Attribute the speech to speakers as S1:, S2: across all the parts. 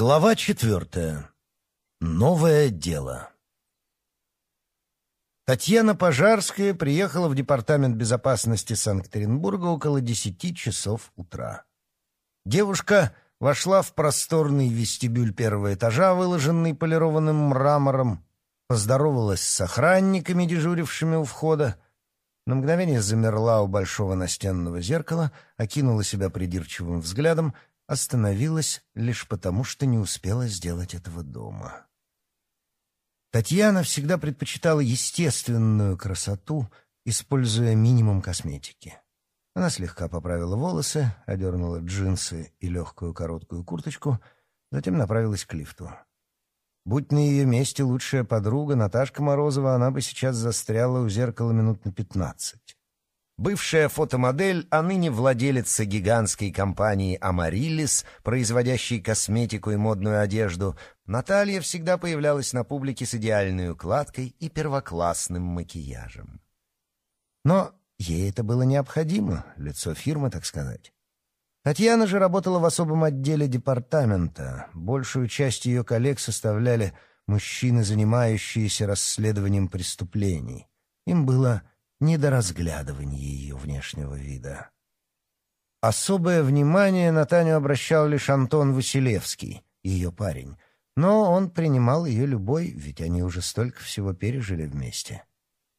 S1: Глава четвертая. Новое дело. Татьяна Пожарская приехала в Департамент безопасности Санкт-Петербурга около десяти часов утра. Девушка вошла в просторный вестибюль первого этажа, выложенный полированным мрамором, поздоровалась с охранниками, дежурившими у входа, на мгновение замерла у большого настенного зеркала, окинула себя придирчивым взглядом остановилась лишь потому, что не успела сделать этого дома. Татьяна всегда предпочитала естественную красоту, используя минимум косметики. Она слегка поправила волосы, одернула джинсы и легкую короткую курточку, затем направилась к лифту. Будь на ее месте лучшая подруга Наташка Морозова, она бы сейчас застряла у зеркала минут на пятнадцать. Бывшая фотомодель, а ныне владелица гигантской компании «Амарилис», производящей косметику и модную одежду, Наталья всегда появлялась на публике с идеальной укладкой и первоклассным макияжем. Но ей это было необходимо, лицо фирмы, так сказать. Татьяна же работала в особом отделе департамента. Большую часть ее коллег составляли мужчины, занимающиеся расследованием преступлений. Им было недоразглядывание ее внешнего вида. Особое внимание на Таню обращал лишь Антон Василевский, ее парень, но он принимал ее любой, ведь они уже столько всего пережили вместе.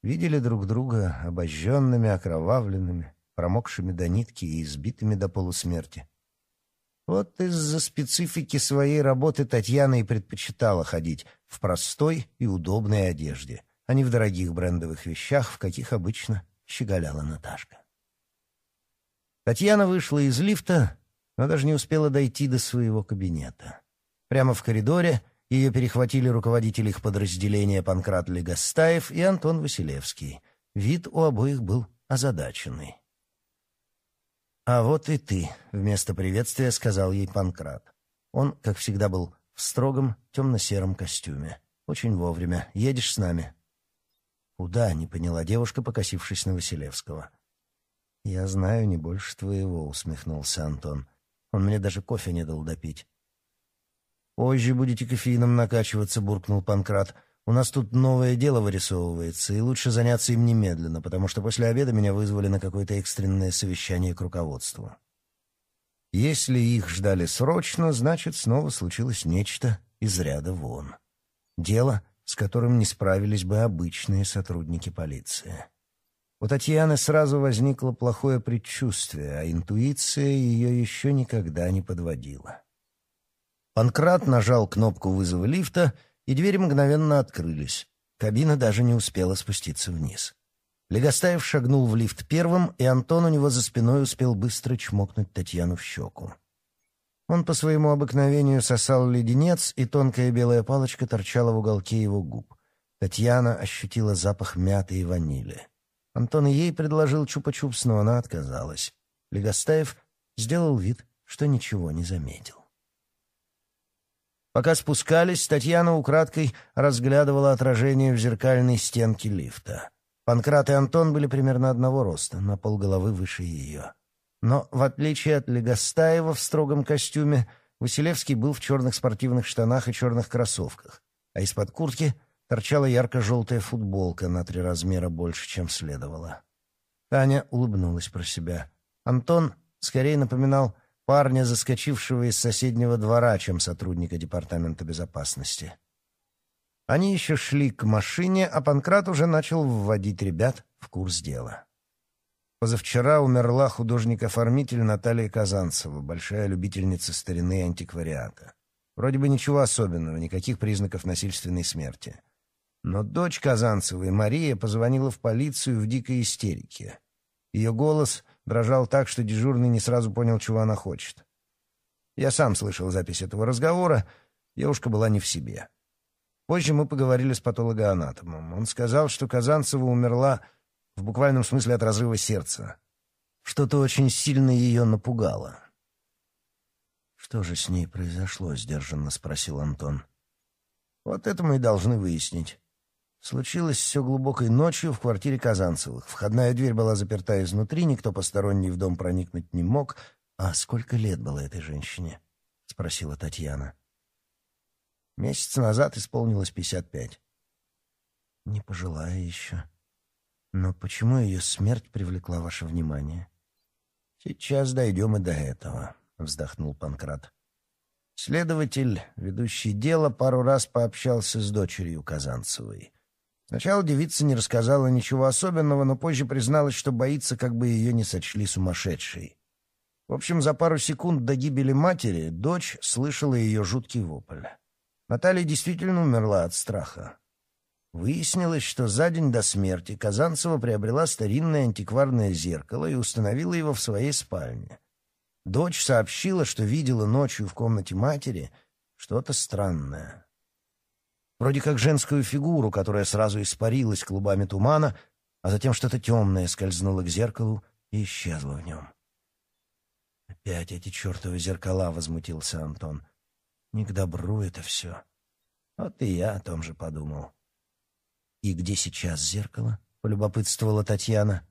S1: Видели друг друга обожженными, окровавленными, промокшими до нитки и избитыми до полусмерти. Вот из-за специфики своей работы Татьяна и предпочитала ходить в простой и удобной одежде — они в дорогих брендовых вещах, в каких обычно щеголяла Наташка. Татьяна вышла из лифта, но даже не успела дойти до своего кабинета. Прямо в коридоре ее перехватили руководители их подразделения Панкрат Легостаев и Антон Василевский. Вид у обоих был озадаченный. «А вот и ты», — вместо приветствия сказал ей Панкрат. Он, как всегда, был в строгом темно-сером костюме. «Очень вовремя. Едешь с нами?» «Куда?» — не поняла девушка, покосившись на Василевского. «Я знаю не больше твоего», — усмехнулся Антон. «Он мне даже кофе не дал допить». «Позже будете кофеином накачиваться», — буркнул Панкрат. «У нас тут новое дело вырисовывается, и лучше заняться им немедленно, потому что после обеда меня вызвали на какое-то экстренное совещание к руководству». Если их ждали срочно, значит, снова случилось нечто из ряда вон. Дело, с которым не справились бы обычные сотрудники полиции. У Татьяны сразу возникло плохое предчувствие, а интуиция ее еще никогда не подводила. Панкрат нажал кнопку вызова лифта, и двери мгновенно открылись. Кабина даже не успела спуститься вниз. Легостаев шагнул в лифт первым, и Антон у него за спиной успел быстро чмокнуть Татьяну в щеку. Он по своему обыкновению сосал леденец, и тонкая белая палочка торчала в уголке его губ. Татьяна ощутила запах мяты и ванили. Антон ей предложил чупа-чупс, но она отказалась. Легостаев сделал вид, что ничего не заметил. Пока спускались, Татьяна украдкой разглядывала отражение в зеркальной стенке лифта. Панкрат и Антон были примерно одного роста, на полголовы выше ее. Но, в отличие от Легостаева в строгом костюме, Василевский был в черных спортивных штанах и черных кроссовках, а из-под куртки торчала ярко-желтая футболка на три размера больше, чем следовало. Таня улыбнулась про себя. Антон скорее напоминал парня, заскочившего из соседнего двора, чем сотрудника Департамента безопасности. Они еще шли к машине, а Панкрат уже начал вводить ребят в курс дела. Позавчера умерла художник-оформитель Наталья Казанцева, большая любительница старины и антиквариата. Вроде бы ничего особенного, никаких признаков насильственной смерти. Но дочь Казанцевой, Мария, позвонила в полицию в дикой истерике. Ее голос дрожал так, что дежурный не сразу понял, чего она хочет. Я сам слышал запись этого разговора, девушка была не в себе. Позже мы поговорили с патологоанатомом. Он сказал, что Казанцева умерла в буквальном смысле от разрыва сердца. Что-то очень сильно ее напугало. «Что же с ней произошло?» — сдержанно спросил Антон. «Вот это мы и должны выяснить. Случилось все глубокой ночью в квартире Казанцевых. Входная дверь была заперта изнутри, никто посторонний в дом проникнуть не мог. А сколько лет было этой женщине?» — спросила Татьяна. «Месяц назад исполнилось пятьдесят пять». «Не пожилая еще», но почему ее смерть привлекла ваше внимание? Сейчас дойдем и до этого, вздохнул Панкрат. Следователь, ведущий дело, пару раз пообщался с дочерью Казанцевой. Сначала девица не рассказала ничего особенного, но позже призналась, что боится, как бы ее не сочли сумасшедшей. В общем, за пару секунд до гибели матери дочь слышала ее жуткий вопль. Наталья действительно умерла от страха. Выяснилось, что за день до смерти Казанцева приобрела старинное антикварное зеркало и установила его в своей спальне. Дочь сообщила, что видела ночью в комнате матери что-то странное. Вроде как женскую фигуру, которая сразу испарилась клубами тумана, а затем что-то темное скользнуло к зеркалу и исчезло в нем. «Опять эти чертовы зеркала!» — возмутился Антон. «Не к добру это все!» Вот и я о том же подумал. «И где сейчас зеркало?» — полюбопытствовала Татьяна.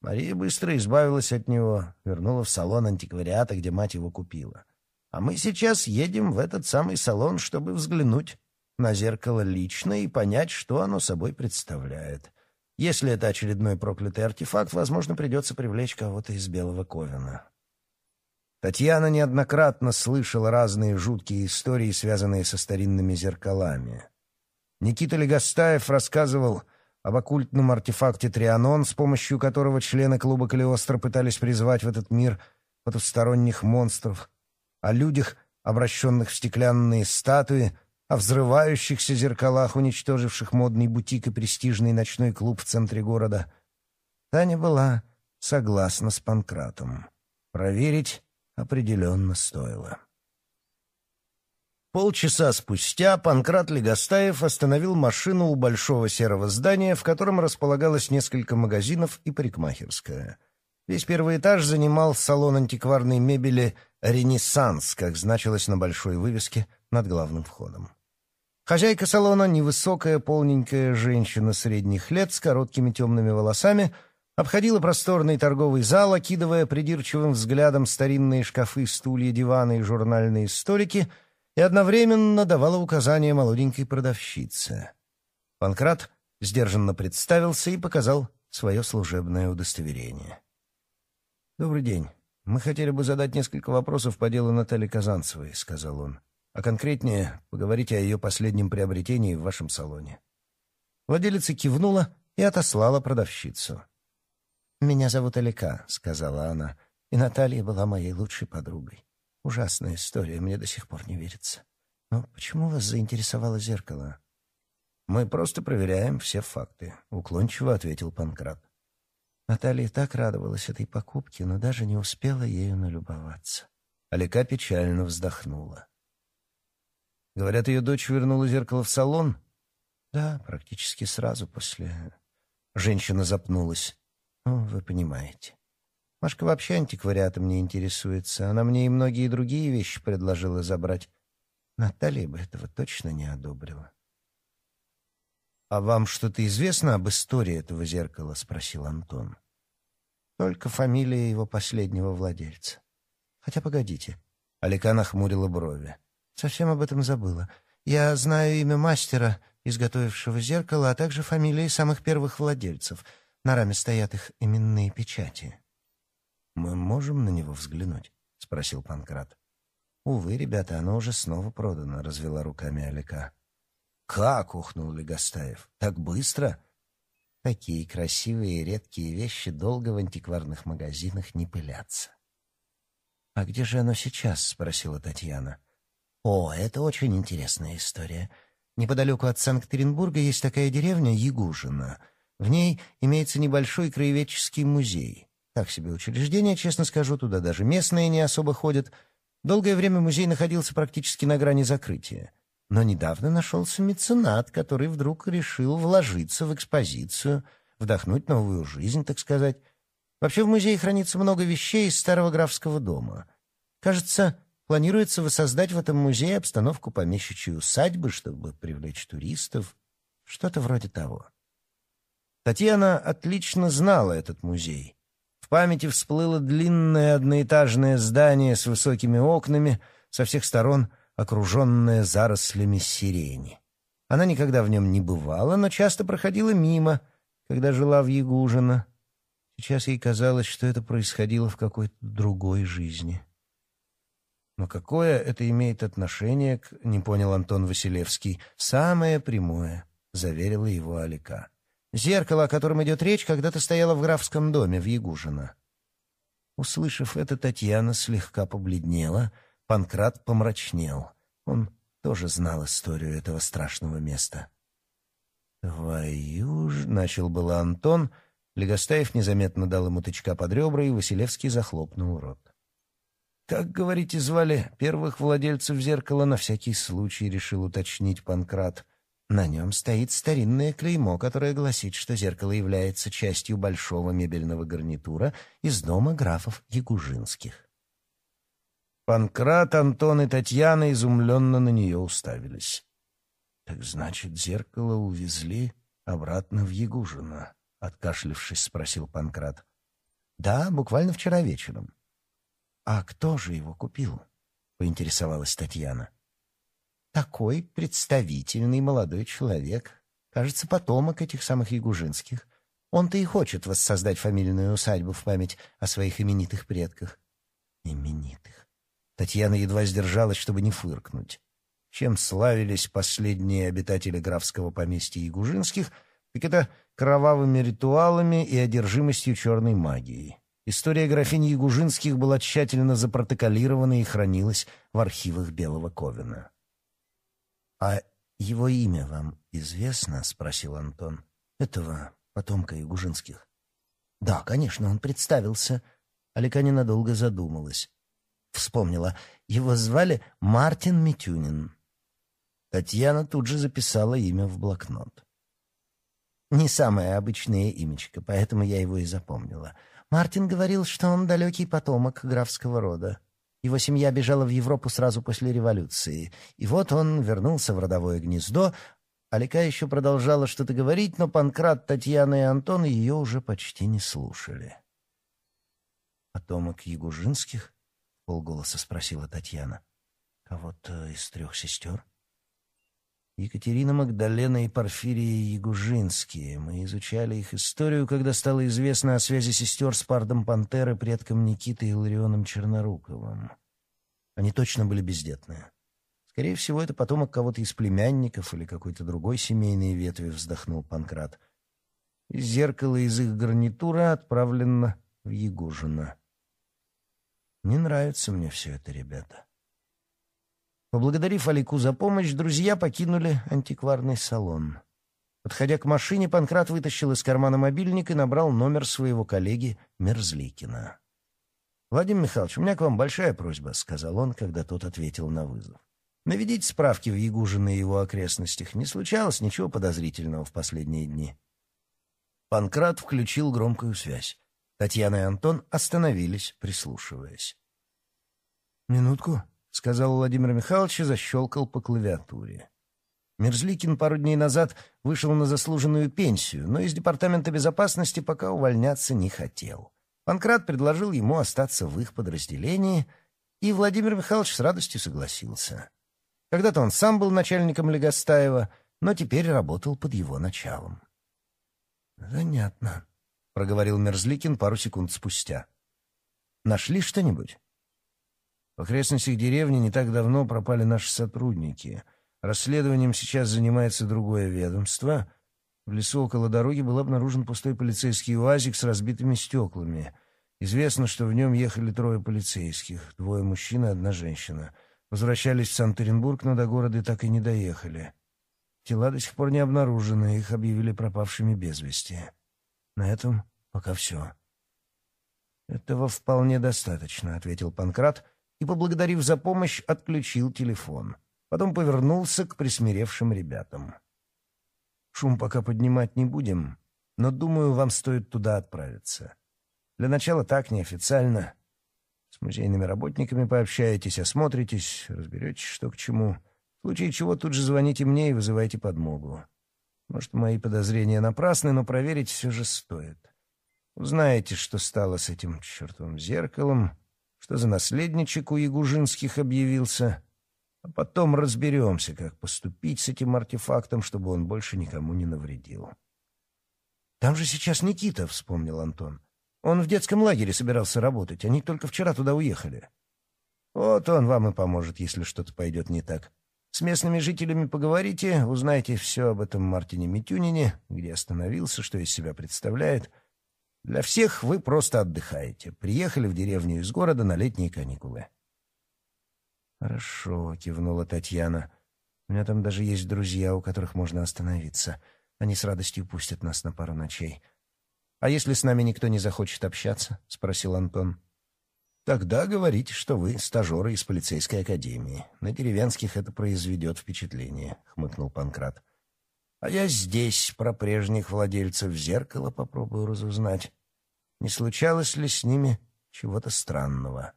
S1: Мария быстро избавилась от него, вернула в салон антиквариата, где мать его купила. А мы сейчас едем в этот самый салон, чтобы взглянуть на зеркало лично и понять, что оно собой представляет. Если это очередной проклятый артефакт, возможно, придется привлечь кого-то из Белого Ковина. Татьяна неоднократно слышала разные жуткие истории, связанные со старинными зеркалами. Никита Легостаев рассказывал об оккультном артефакте Трианон, с помощью которого члены клуба Калиостро пытались призвать в этот мир потусторонних монстров, о людях, обращенных в стеклянные статуи, о взрывающихся зеркалах, уничтоживших модный бутик и престижный ночной клуб в центре города. Таня была согласна с Панкратом. Проверить определенно стоило. Полчаса спустя Панкрат Легостаев остановил машину у большого серого здания, в котором располагалось несколько магазинов и парикмахерская. Весь первый этаж занимал салон антикварной мебели «Ренессанс», как значилось на большой вывеске над главным входом. Хозяйка салона, невысокая, полненькая женщина средних лет с короткими темными волосами, обходила просторный торговый зал, окидывая придирчивым взглядом старинные шкафы, стулья, диваны и журнальные столики — и одновременно давала указания молоденькой продавщице. Панкрат сдержанно представился и показал свое служебное удостоверение. «Добрый день. Мы хотели бы задать несколько вопросов по делу Натальи Казанцевой», — сказал он. «А конкретнее поговорить о ее последнем приобретении в вашем салоне». Владелица кивнула и отослала продавщицу. «Меня зовут Алика», — сказала она, — «и Наталья была моей лучшей подругой. Ужасная история, мне до сих пор не верится. Но почему вас заинтересовало зеркало? Мы просто проверяем все факты, уклончиво ответил Панкрат. Наталья так радовалась этой покупке, но даже не успела ею налюбоваться. Алика печально вздохнула. Говорят, ее дочь вернула зеркало в салон? Да, практически сразу после... Женщина запнулась. Ну, вы понимаете. Машка вообще антиквариатом не интересуется. Она мне и многие другие вещи предложила забрать. Наталья бы этого точно не одобрила. «А вам что-то известно об истории этого зеркала?» — спросил Антон. «Только фамилия его последнего владельца. Хотя погодите». Алика нахмурила брови. «Совсем об этом забыла. Я знаю имя мастера, изготовившего зеркало, а также фамилии самых первых владельцев. На раме стоят их именные печати». «Мы можем на него взглянуть?» — спросил Панкрат. «Увы, ребята, оно уже снова продано», — развела руками Алика. «Как?» — ухнул Легостаев. «Так быстро?» Такие красивые и редкие вещи долго в антикварных магазинах не пылятся. «А где же оно сейчас?» — спросила Татьяна. «О, это очень интересная история. Неподалеку от Санкт-Петербурга есть такая деревня Ягужина. В ней имеется небольшой краеведческий музей так себе учреждение, честно скажу, туда даже местные не особо ходят. Долгое время музей находился практически на грани закрытия. Но недавно нашелся меценат, который вдруг решил вложиться в экспозицию, вдохнуть новую жизнь, так сказать. Вообще в музее хранится много вещей из старого графского дома. Кажется, планируется воссоздать в этом музее обстановку помещичьей усадьбы, чтобы привлечь туристов. Что-то вроде того. Татьяна отлично знала этот музей памяти всплыло длинное одноэтажное здание с высокими окнами, со всех сторон окруженное зарослями сирени. Она никогда в нем не бывала, но часто проходила мимо, когда жила в Ягужино. Сейчас ей казалось, что это происходило в какой-то другой жизни. Но какое это имеет отношение к, не понял Антон Василевский, самое прямое —— заверила его Алика. Зеркало, о котором идет речь, когда-то стояло в графском доме в Ягужино. Услышав это, Татьяна слегка побледнела, Панкрат помрачнел. Он тоже знал историю этого страшного места. «Твою ж...» — начал было Антон. Легостаев незаметно дал ему тычка под ребра, и Василевский захлопнул рот. «Как, говорите, звали первых владельцев зеркала?» — на всякий случай решил уточнить Панкрат. На нем стоит старинное клеймо, которое гласит, что зеркало является частью большого мебельного гарнитура из дома графов Ягужинских. Панкрат, Антон и Татьяна изумленно на нее уставились. «Так значит, зеркало увезли обратно в Ягужино?» — откашлившись, спросил Панкрат. «Да, буквально вчера вечером». «А кто же его купил?» — поинтересовалась Татьяна. — такой представительный молодой человек. Кажется, потомок этих самых Ягужинских. Он-то и хочет воссоздать фамильную усадьбу в память о своих именитых предках. Именитых. Татьяна едва сдержалась, чтобы не фыркнуть. Чем славились последние обитатели графского поместья Ягужинских, так это кровавыми ритуалами и одержимостью черной магией. История графини Ягужинских была тщательно запротоколирована и хранилась в архивах Белого Ковина. «А его имя вам известно?» — спросил Антон. «Этого потомка Игужинских». «Да, конечно, он представился». Алика ненадолго задумалась. Вспомнила. Его звали Мартин Митюнин. Татьяна тут же записала имя в блокнот. Не самое обычное имечко, поэтому я его и запомнила. Мартин говорил, что он далекий потомок графского рода. Его семья бежала в Европу сразу после революции. И вот он вернулся в родовое гнездо. Алика еще продолжала что-то говорить, но Панкрат, Татьяна и Антон ее уже почти не слушали. «Потомок Ягужинских?» — полголоса спросила Татьяна. «Кого-то из трех сестер?» Екатерина Магдалена и Порфирий Ягужинские. Мы изучали их историю, когда стало известно о связи сестер с Пардом Пантеры, предком Никиты и Ларионом Черноруковым. Они точно были бездетные. Скорее всего, это потомок кого-то из племянников или какой-то другой семейной ветви, вздохнул Панкрат. Зеркало из их гарнитура отправлено в Ягужина. Не нравится мне все это, ребята. Поблагодарив Алику за помощь, друзья покинули антикварный салон. Подходя к машине, Панкрат вытащил из кармана мобильник и набрал номер своего коллеги Мерзликина. «Владимир Михайлович, у меня к вам большая просьба», — сказал он, когда тот ответил на вызов. «Наведите справки в Ягужине и его окрестностях. Не случалось ничего подозрительного в последние дни». Панкрат включил громкую связь. Татьяна и Антон остановились, прислушиваясь. «Минутку», — сказал Владимир Михайлович и защелкал по клавиатуре. Мерзликин пару дней назад вышел на заслуженную пенсию, но из Департамента безопасности пока увольняться не хотел. Панкрат предложил ему остаться в их подразделении, и Владимир Михайлович с радостью согласился. Когда-то он сам был начальником Легостаева, но теперь работал под его началом. «Занятно», — проговорил Мерзликин пару секунд спустя. «Нашли что-нибудь?» В окрестностях деревни не так давно пропали наши сотрудники. Расследованием сейчас занимается другое ведомство. В лесу около дороги был обнаружен пустой полицейский УАЗик с разбитыми стеклами. Известно, что в нем ехали трое полицейских, двое мужчин и одна женщина. Возвращались в Санкт-Петербург, но до города и так и не доехали. Тела до сих пор не обнаружены, их объявили пропавшими без вести. На этом пока все. «Этого вполне достаточно», — ответил Панкрат, и, поблагодарив за помощь, отключил телефон. Потом повернулся к присмиревшим ребятам. «Шум пока поднимать не будем, но, думаю, вам стоит туда отправиться. Для начала так, неофициально. С музейными работниками пообщаетесь, осмотритесь, разберетесь, что к чему. В случае чего тут же звоните мне и вызывайте подмогу. Может, мои подозрения напрасны, но проверить все же стоит. Узнаете, что стало с этим чертовым зеркалом» что за наследничек у Ягужинских объявился. А потом разберемся, как поступить с этим артефактом, чтобы он больше никому не навредил. «Там же сейчас Никита», — вспомнил Антон. «Он в детском лагере собирался работать. Они только вчера туда уехали». «Вот он вам и поможет, если что-то пойдет не так. С местными жителями поговорите, узнайте все об этом Мартине Митюнине, где остановился, что из себя представляет». Для всех вы просто отдыхаете. Приехали в деревню из города на летние каникулы. «Хорошо», — кивнула Татьяна. «У меня там даже есть друзья, у которых можно остановиться. Они с радостью пустят нас на пару ночей». «А если с нами никто не захочет общаться?» — спросил Антон. «Тогда говорите, что вы стажеры из полицейской академии. На деревенских это произведет впечатление», — хмыкнул Панкрат. А я здесь про прежних владельцев зеркала попробую разузнать, не случалось ли с ними чего-то странного.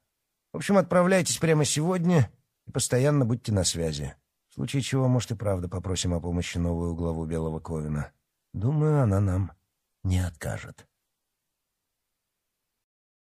S1: В общем, отправляйтесь прямо сегодня и постоянно будьте на связи. В случае чего, может, и правда попросим о помощи новую главу Белого Ковина. Думаю, она нам не откажет.